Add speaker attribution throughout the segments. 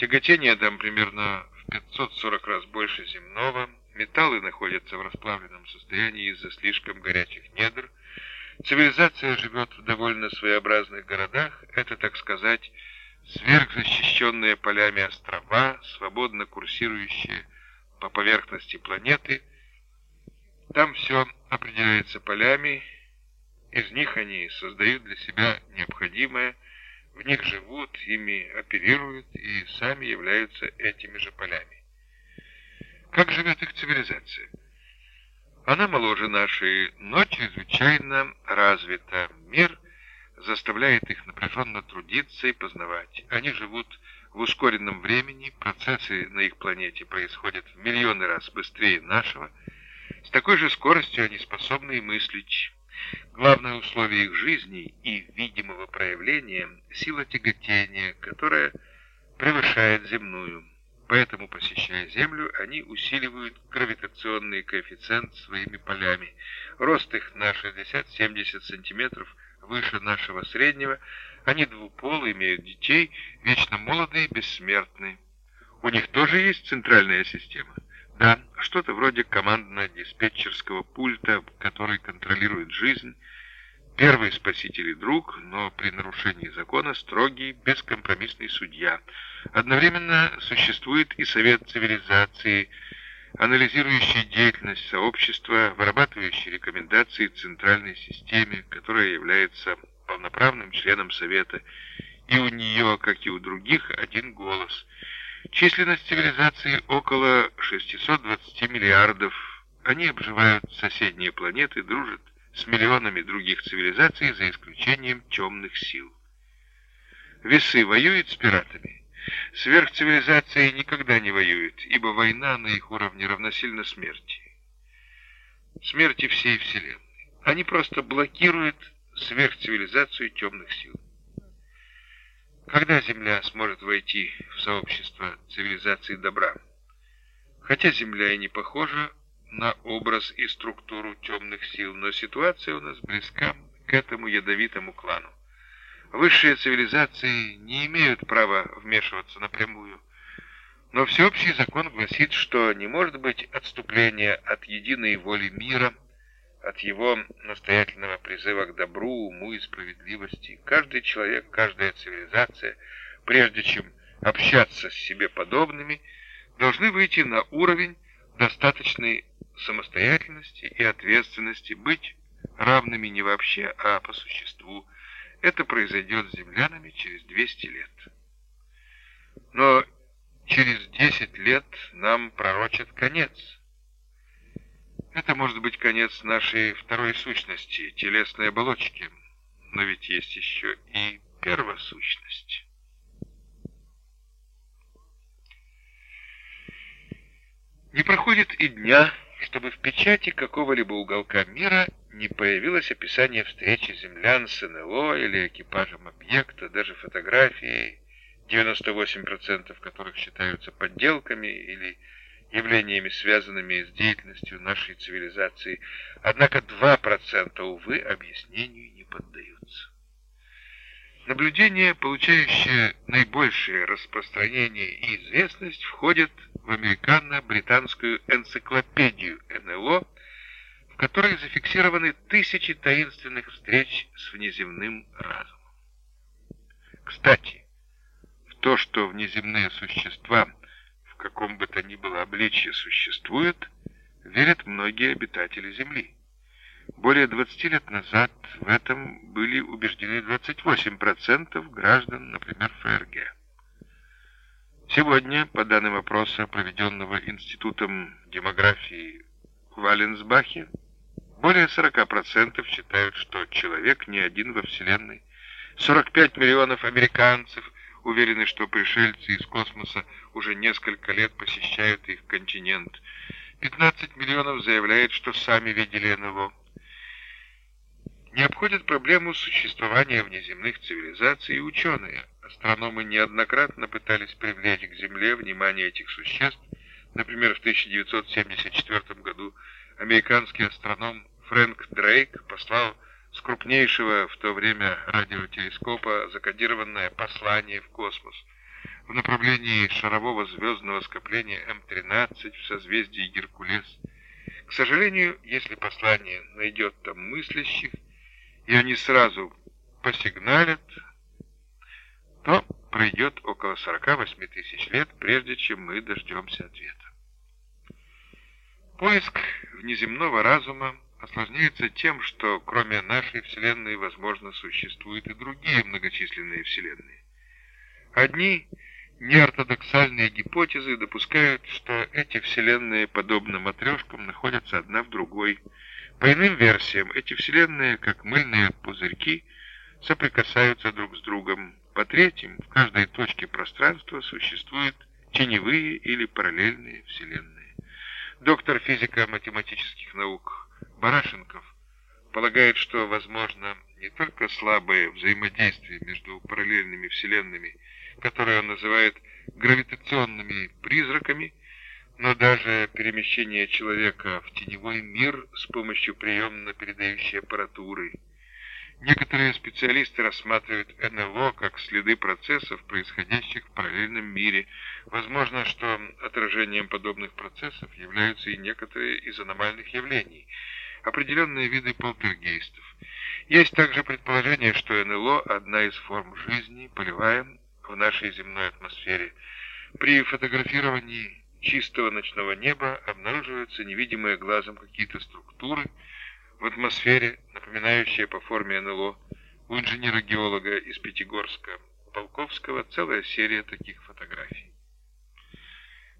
Speaker 1: Тяготение там примерно в 540 раз больше земного. Металлы находятся в расплавленном состоянии из-за слишком горячих недр. Цивилизация живет в довольно своеобразных городах. Это, так сказать, сверхзащищенные полями острова, свободно курсирующие по поверхности планеты. Там все определяется полями, из них они создают для себя необходимое, в них живут, ими оперируют и сами являются этими же полями. Как живет их цивилизация? Она моложе нашей, но чрезвычайно развита. Мир заставляет их напряженно трудиться и познавать. Они живут в ускоренном времени, процессы на их планете происходят в миллионы раз быстрее нашего. С такой же скоростью они способны мыслить. Главное условие их жизни и видимого проявления – сила тяготения, которая превышает земную. Поэтому, посещая Землю, они усиливают гравитационный коэффициент своими полями. Рост их на 60-70 сантиметров выше нашего среднего. Они двуполы, имеют детей, вечно молодые, бессмертные. У них тоже есть центральная система – да, что-то вроде командно-диспетчерского пульта, который контролирует жизнь. Первый спаситель и друг, но при нарушении закона строгий, бескомпромиссный судья. Одновременно существует и совет цивилизации, анализирующий деятельность сообщества, вырабатывающий рекомендации центральной системе, которая является полноправным членом совета, и у нее, как и у других, один голос – Численность цивилизации около 620 миллиардов. Они обживают соседние планеты, дружат с миллионами других цивилизаций, за исключением темных сил. Весы воюют с пиратами. Сверхцивилизации никогда не воюют, ибо война на их уровне равносильна смерти. Смерти всей Вселенной. Они просто блокируют сверхцивилизацию темных сил. Когда Земля сможет войти в сообщество цивилизации добра? Хотя Земля и не похожа на образ и структуру темных сил, но ситуация у нас близка к этому ядовитому клану. Высшие цивилизации не имеют права вмешиваться напрямую, но всеобщий закон гласит, что не может быть отступления от единой воли мира – от его настоятельного призыва к добру, уму и справедливости. Каждый человек, каждая цивилизация, прежде чем общаться с себе подобными, должны выйти на уровень достаточной самостоятельности и ответственности, быть равными не вообще, а по существу. Это произойдет с землянами через 200 лет. Но через 10 лет нам пророчат конец – это может быть конец нашей второй сущности, телесной оболочки. Но ведь есть еще и первосущность. Не проходит и дня, чтобы в печати какого-либо уголка мира не появилось описание встречи землян с НЛО или экипажем объекта, даже фотографии, 98% которых считаются подделками или явлениями, связанными с деятельностью нашей цивилизации, однако 2%, увы, объяснению не поддаются. Наблюдения, получающие наибольшее распространение и известность, входят в американо-британскую энциклопедию НЛО, в которой зафиксированы тысячи таинственных встреч с внеземным разумом. Кстати, в то, что внеземные существа – каком бы то ни было обличье существует, верят многие обитатели Земли. Более 20 лет назад в этом были убеждены 28% граждан, например, ФРГ. Сегодня, по данным опроса, проведенного Институтом демографии в Валенсбахе, более 40% считают, что человек не один во Вселенной. 45 миллионов американцев – уверены, что пришельцы из космоса уже несколько лет посещают их континент. 15 миллионов заявляют, что сами видели НЛО. Не обходят проблему существования внеземных цивилизаций и ученые. Астрономы неоднократно пытались привлечь к Земле внимание этих существ. Например, в 1974 году американский астроном Фрэнк Дрейк послал с крупнейшего в то время радиотелескопа закодированное послание в космос. в направлении шарового звездного скопления М-13 в созвездии Геркулес. К сожалению, если послание найдет там мыслящих, и они сразу посигналят, то пройдет около 48 тысяч лет, прежде чем мы дождемся ответа. Поиск внеземного разума осложняется тем, что кроме нашей Вселенной, возможно, существуют и другие многочисленные Вселенные. Одни неортодоксальные гипотезы допускают, что эти Вселенные, подобно матрешкам, находятся одна в другой. По иным версиям, эти Вселенные, как мыльные пузырьки, соприкасаются друг с другом. По третьим, в каждой точке пространства существуют теневые или параллельные Вселенные. Доктор физико-математических наук Барашенков полагает, что возможно не только слабое взаимодействие между параллельными вселенными, которые он называет гравитационными призраками, но даже перемещение человека в теневой мир с помощью приемно-передающей аппаратуры. Некоторые специалисты рассматривают НЛО как следы процессов, происходящих в параллельном мире. Возможно, что отражением подобных процессов являются и некоторые из аномальных явлений – определенные виды полтергейстов. Есть также предположение, что НЛО – одна из форм жизни, полевая в нашей земной атмосфере. При фотографировании чистого ночного неба обнаруживаются невидимые глазом какие-то структуры в атмосфере, напоминающие по форме НЛО. У инженера-геолога из Пятигорска Полковского целая серия таких фотографий.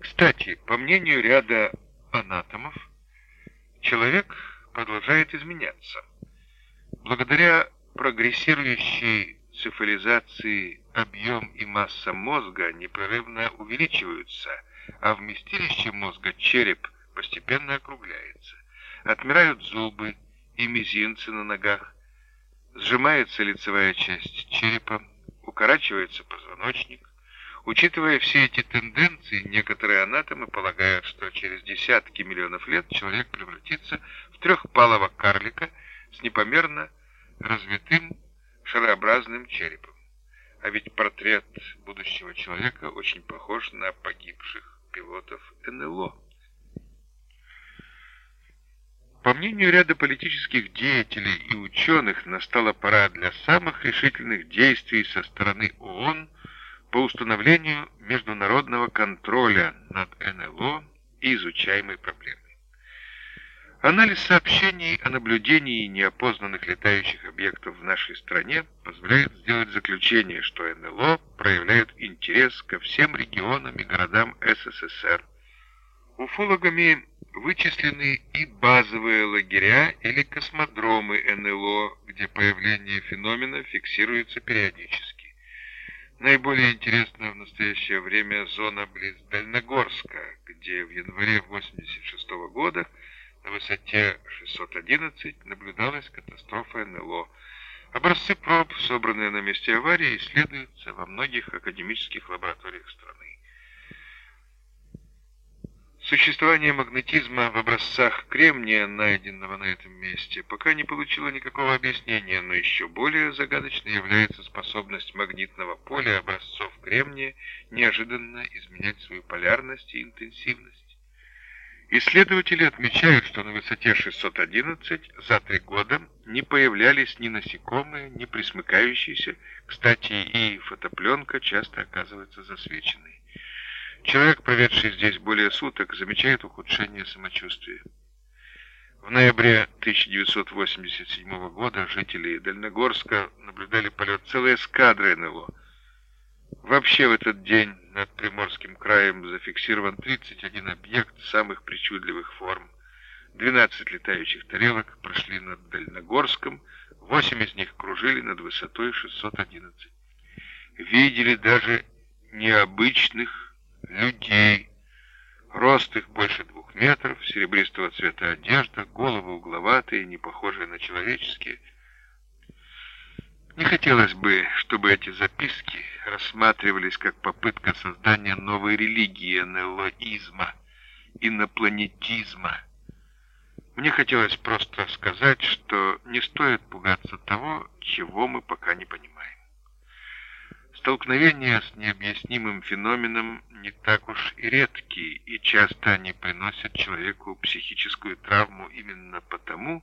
Speaker 1: Кстати, по мнению ряда анатомов, человек продолжает изменяться. Благодаря прогрессирующей цифализации объем и масса мозга непрерывно увеличиваются, а вместилище мозга череп постепенно округляется. Отмирают зубы и мизинцы на ногах, сжимается лицевая часть черепа, укорачивается позвоночник, Учитывая все эти тенденции, некоторые анатомы полагают, что через десятки миллионов лет человек превратится трехпалого карлика с непомерно развитым шарообразным черепом. А ведь портрет будущего человека очень похож на погибших пилотов НЛО. По мнению ряда политических деятелей и ученых, настала пора для самых решительных действий со стороны ООН по установлению международного контроля над НЛО и изучаемой проблемой. Анализ сообщений о наблюдении неопознанных летающих объектов в нашей стране позволяет сделать заключение, что НЛО проявляют интерес ко всем регионам и городам СССР. Уфологами вычислены и базовые лагеря или космодромы НЛО, где появление феномена фиксируется периодически. Наиболее интересна в настоящее время зона близ Дальногорска, где в январе 86 -го года на высоте 611 наблюдалась катастрофа НЛО. Образцы проб, собранные на месте аварии, исследуются во многих академических лабораториях страны. Существование магнетизма в образцах кремния, найденного на этом месте, пока не получило никакого объяснения, но еще более загадочной является способность магнитного поля образцов кремния неожиданно изменять свою полярность и интенсивность. Исследователи отмечают, что на высоте 611 за три года не появлялись ни насекомые, ни присмыкающиеся, кстати, и фотопленка часто оказывается засвеченной. Человек, проведший здесь более суток, замечает ухудшение самочувствия. В ноябре 1987 года жители Дальногорска наблюдали полет целой эскадры НЛО. Вообще в этот день над Приморским краем зафиксирован 31 объект самых причудливых форм. 12 летающих тарелок прошли над Дальногорском, 8 из них кружили над высотой 611. Видели даже необычных людей. Рост их больше двух метров, серебристого цвета одежда, головы угловатые, не похожие на человеческие. Не хотелось бы, чтобы эти записки рассматривались как попытка создания новой религии НЛОизма, инопланетизма. Мне хотелось просто сказать, что не стоит пугаться того, чего мы пока не понимаем. Столкновения с необъяснимым феноменом не так уж и редки, и часто они приносят человеку психическую травму именно потому,